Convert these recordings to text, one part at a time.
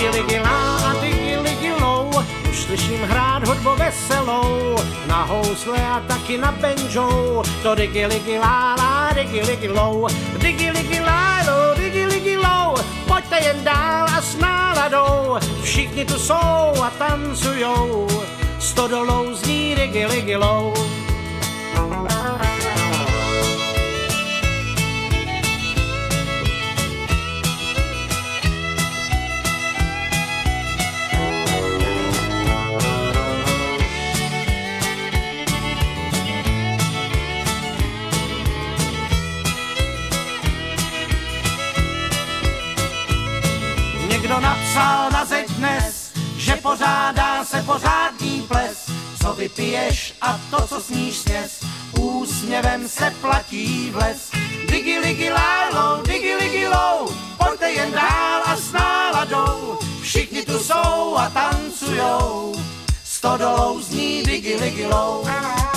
giligilá a ty giligilou. Už slyším hrát hudbu veselou, na housle a taky na banjo, To digiligilá, lá, digiligilou, digiligilá, lo, digiligilou. Pojďte jen dál a s náladou, všichni tu jsou a tancujou. Stodolou zní digiligilou. Někdo napsal na zeď dnes, že pořádá se pořádný ples. Co vypiješ a to, co sníš sněz, úsměvem se platí v les. Digi ligi lálo, digi ligi lou, pojďte jen dál a s náladou. Všichni tu jsou a tancujou, stodolou zní digi ligi lou.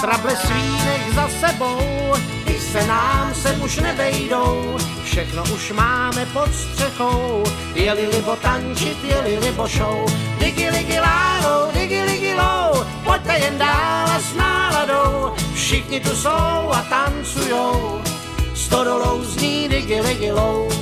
Trable svínek za sebou, ty se nám sem už nevejdou, všechno už máme pod střechou, jeli libo tančit, jeli libo show. Digi ligi lálo, digi ligi lou, pojďte jen dál a s náladou, všichni tu jsou a tancujou, stodolou zní digi ligi lou.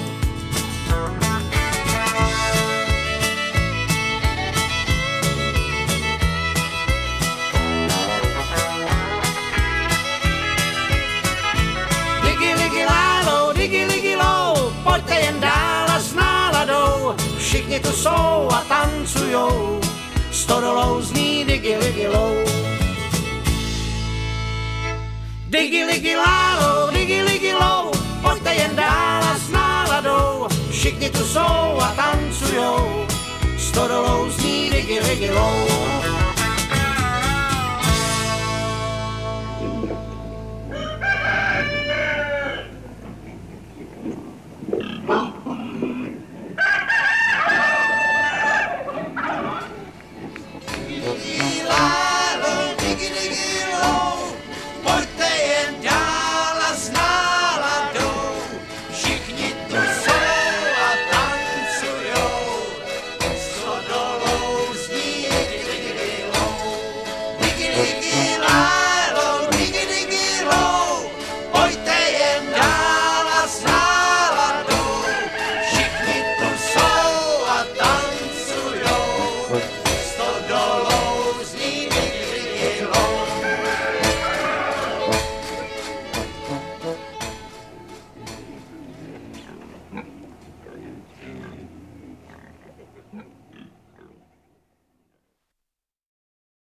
Všichni tu jsou a tancujou, stodolou zní digi ligi lou. Digi ligi lálo, digi ligi lou, pojďte jen dál a s náladou, všichni tu jsou a tancujou, stodolou zní digi ligi は。